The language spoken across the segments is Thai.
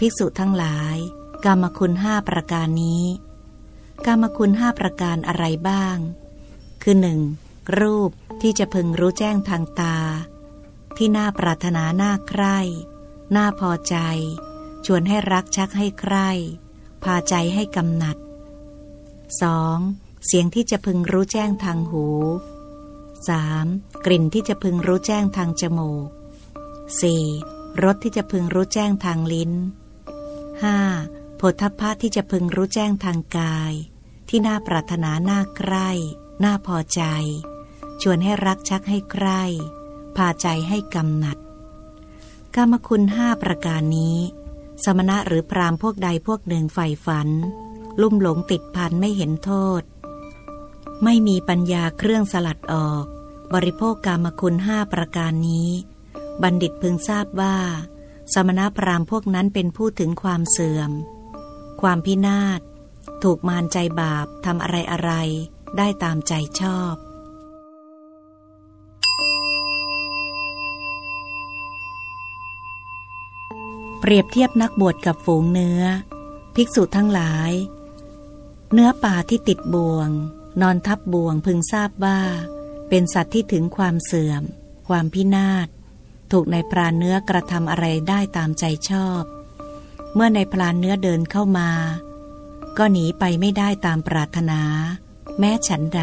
ภิกษุทั้งหลาย กรรมคุณห้าประการนี้ กรรมคุณห้าประการอะไรบ้าง คือหนึ่งรูปที่จะพึงรู้แจ้งทางตา ที่น่าปรารถนาน่าใคร่น่าพอใจ ชวนให้รักชักให้ใคร่ พาใจให้กำหนัด 2. เสียงที่จะพึงรู้แจ้งทางหู 3. กลิ่นที่จะพึงรู้แจ้งทางจมูก 4. รสที่จะพึงรู้แจ้งทางลิ้น 5. โผฏฐัพพะที่จะพึงรู้แจ้งทางกาย ที่น่าปรารถนาน่าใคร่น่าพอใจ ชวนให้รักชักให้ใคร่พาใจให้กำหนัดกรรมคุณห้าประการนี้ สมณะหรือพรามพวกใดพวกหนึ่งใฝ่ฝัน ลุ่มหลงติดพันไม่เห็นโทษ ไม่มีปัญญาเครื่องสลัดออก บริโภคกรรมคุณห้าประการนี้ บัณฑิตพึงทราบว่า สมณพราหมณ์พวกนั้นเป็นผู้ถึงความเสื่อม ความพินาศ ถูกมารใจบาปทำอะไรอะไรได้ตามใจชอบ เปรียบเทียบนักบวชกับฝูงเนื้อ ภิกษุทั้งหลาย เนื้อป่าที่ติดบ่วง นอนทับบ่วงพึงทราบว่า เป็นสัตว์ที่ถึงความเสื่อม ความพินาศ ถูกในพรานเนื้อกระทำอะไรได้ตามใจชอบ เมื่อในพรานเนื้อเดินเข้ามา ก็หนีไปไม่ได้ตามปรารถนา แม้ฉันใด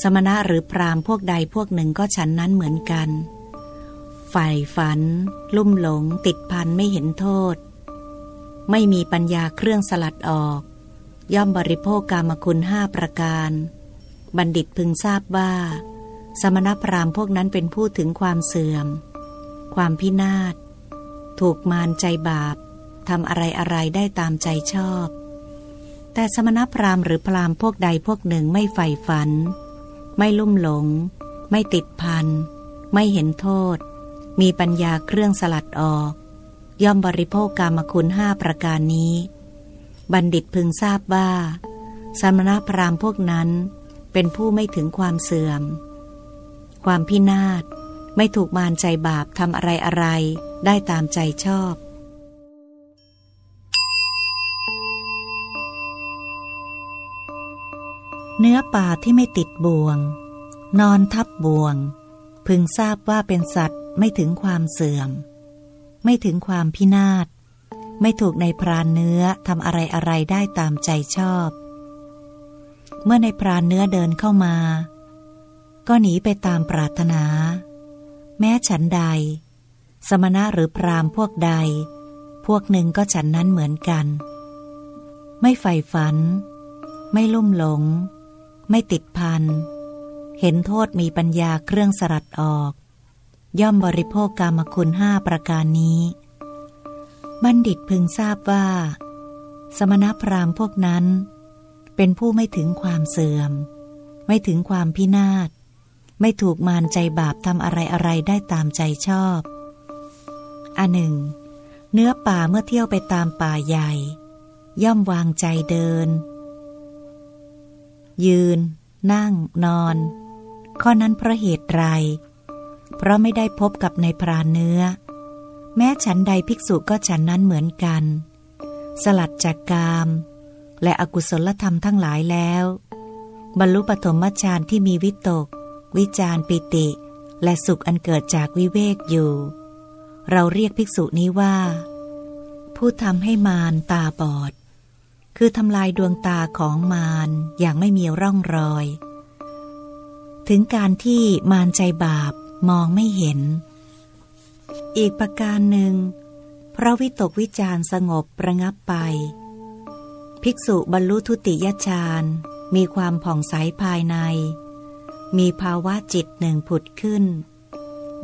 สมณะหรือพรามพวกใดพวกหนึ่งก็ฉันนั้นเหมือนกัน ฝ่ายฝัน ลุ่มหลง ติดพันไม่เห็นโทษ ไม่มีปัญญาเครื่องสลัดออก ย่อมบริโภคกามคุณห้าประการ บัณฑิตพึงทราบว่า สมณพราหมณ์พวกนั้นเป็นผู้ถึงความเสื่อม ความพินาศ ถูกมารใจบาปทำอะไรอะไรได้ตามใจชอบ แต่สมณพราหมณ์หรือพราหมณ์พวกใดพวกหนึ่งไม่ใฝ่ฝัน ไม่ลุ่มหลง ไม่ติดพัน ไม่เห็นโทษ มีปัญญาเครื่องสลัดออก ย่อมบริโภคกรรมคุณห้าประการนี้ บัณฑิตพึงทราบว่าสมณพราหมณ์พวกนั้นเป็นผู้ไม่ถึงความเสื่อม ความพินาศ ไม่ถูกมารใจบาปทำอะไรอะไร ได้ตามใจชอบ เนื้อป่าที่ไม่ติดบ่วง นอนทับบ่วง พึงทราบว่าเป็นสัตว์ไม่ถึงความเสื่อม ไม่ถึงความพินาศ ไม่ถูกในพรานเนื้อทำอะไรอะไรได้ตามใจชอบ เมื่อในพรานเนื้อเดินเข้ามา ก็หนีไปตามปรารถนา แม้ฉันใด สมณะหรือพรามพวกใด พวกหนึ่งก็ฉันนั้นเหมือนกัน ไม่ใฝ่ฝัน ไม่ลุ่มหลง ไม่ติดพัน เห็นโทษมีปัญญาเครื่องสลัดออก ย่อมบริโภคกรรมคุณห้าประการนี้ บัณฑิตพึงทราบว่า สมณพราหมณ์พวกนั้น เป็นผู้ไม่ถึงความเสื่อม ไม่ถึงความพินาศ ไม่ถูกมารใจบาปทำอะไรอะไรได้ตามใจชอบอันหนึ่ง เนื้อป่าเมื่อเที่ยวไปตามป่าใหญ่ ย่อมวางใจเดิน ยืน นั่ง นอน ข้อนั้นเพราะเหตุไร เพราะไม่ได้พบกับในพรานเนื้อ แม้ฉันใดภิกษุก็ฉันนั้นเหมือนกัน สลัดจากกาม และอกุศลธรรมทั้งหลายแล้ว บรรลุปฐมฌานที่มีวิตก วิจารปิติ และสุขอันเกิดจากวิเวกอยู่ เราเรียกภิกษุนี้ว่า ผู้ทำให้มารตาบอด คือทำลายดวงตาของมารอย่างไม่มีร่องรอย ถึงการที่มารใจบาปมองไม่เห็น อีกประการหนึ่งพระวิตกวิจารสงบประงับไป ภิกษุบรรลุทุติยฌานมีความผ่องใสภายใน มีภาวะจิตหนึ่งผุดขึ้น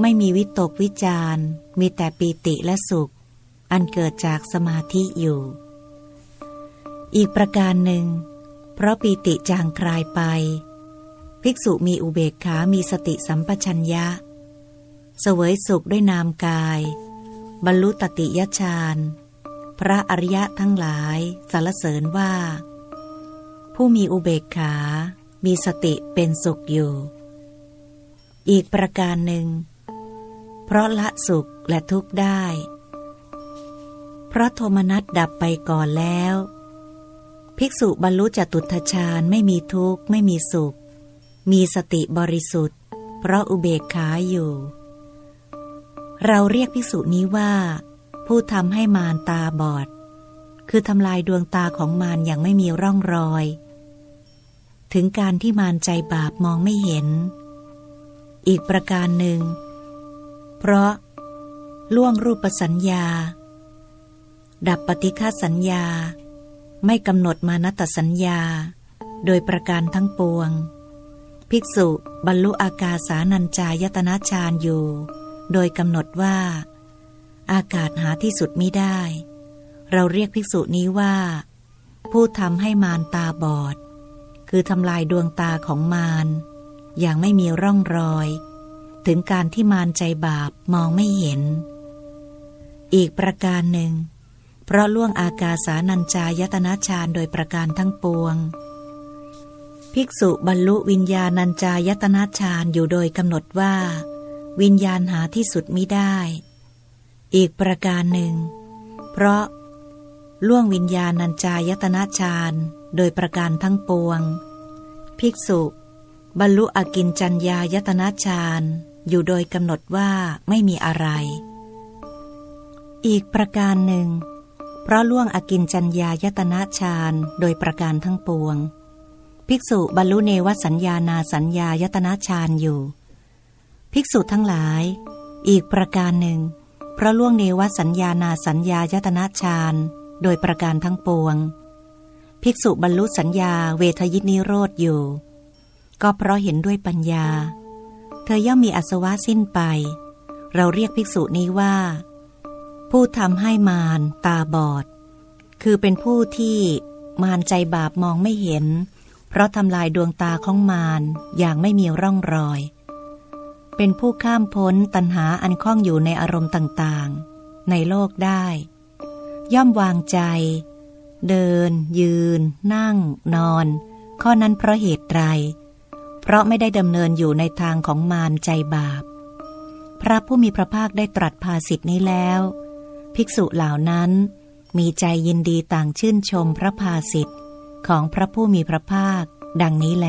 ไม่มีวิตกวิจารมีแต่ปีติและสุข อันเกิดจากสมาธิอยู่ อีกประการหนึ่ง เพราะปีติจางคลายไป ภิกษุมีอุเบกขา มีสติสัมปชัญญะ เสวยสุขด้วยนามกาย บรรลุตติยฌานพระอริยะทั้งหลายสรรเสริญว่า ผู้มีอุเบกขา มีสติเป็นสุขอยู่ อีกประการหนึ่ง เพราะละสุขและทุกข์ได้ เพราะโทมนัสดับไปก่อนแล้ว ภิกษุบรรลุจตุทชาญไม่มีทุกข์ไม่มีสุข มีสติบริสุทธิ์ เพราะอุเบกขาอยู่ เราเรียกภิกษุนี้ว่า ผู้ทำให้มารตาบอด คือทำลายดวงตาของมารอย่างไม่มีร่องรอย ถึงการที่มารใจบาปมองไม่เห็น อีกประการหนึ่ง เพราะ ล่วงรูปสัญญา ดับปฏิฆาสัญญา ไม่กำหนดมานัตสัญญา โดยประการทั้งปวง ภิกษุบรรลุอากาสานัญจายตนะฌานอยู่ โดยกำหนดว่า อากาศหาที่สุดมิได้ เราเรียกภิกษุนี้ว่า ผู้ทำให้มารตาบอด คือทำลายดวงตาของมาร อย่างไม่มีร่องรอย ถึงการที่มารใจบาปมองไม่เห็น อีกประการหนึ่ง เพราะล่วงอากาสานัญจายตนะฌานโดยประการทั้งปวง ภิกษุบรรลุวิญญาณัญจายตนะฌานอยู่โดยกำหนดว่า วิญญาณหาที่สุดมิได้ อีกประการหนึ่ง เพราะล่วงวิญญาณัญจายตนะฌาน โดยประการทั้งปวง ภิกษุ บรรลุอกินจัญญายตนะฌานอยู่โดยกำหนดว่าไม่มีอะไร อีกประการหนึ่ง เพราะล่วงอกินจัญญายตนะฌานโดยประการทั้งปวง ภิกษุบรรลุเนวสัญญานาสัญญายตนะฌานอยู่ ภิกษุทั้งหลาย อีกประการหนึ่ง เพราะล่วงเนวสัญญานาสัญญายตนะฌานโดยประการทั้งปวง ภิกษุบรรลุสัญญาเวทยิตนิโรธอยู่ ก็เพราะเห็นด้วยปัญญา เธอย่อมมีอสวะสิ้นไป เราเรียกภิกษุนี้ว่า ผู้ทำให้มารตาบอด คือเป็นผู้ที่มารใจบาปมองไม่เห็น เพราะทำลายดวงตาของมารอย่างไม่มีร่องรอย เป็นผู้ข้ามพ้นตัณหาอันคล้องอยู่ในอารมณ์ต่างๆ ในโลกได้ ย่อมวางใจ เดิน ยืน นั่ง นอน ข้อนั้นเพราะเหตุไร เพราะไม่ได้ดำเนินอยู่ในทางของมารใจบาป พระผู้มีพระภาคได้ตรัสภาสิทธินี้แล้ว ภิกษุเหล่านั้น มีใจยินดีต่างชื่นชมพระภาสิทธิ์ของพระผู้มีพระภาค ดังนี้แล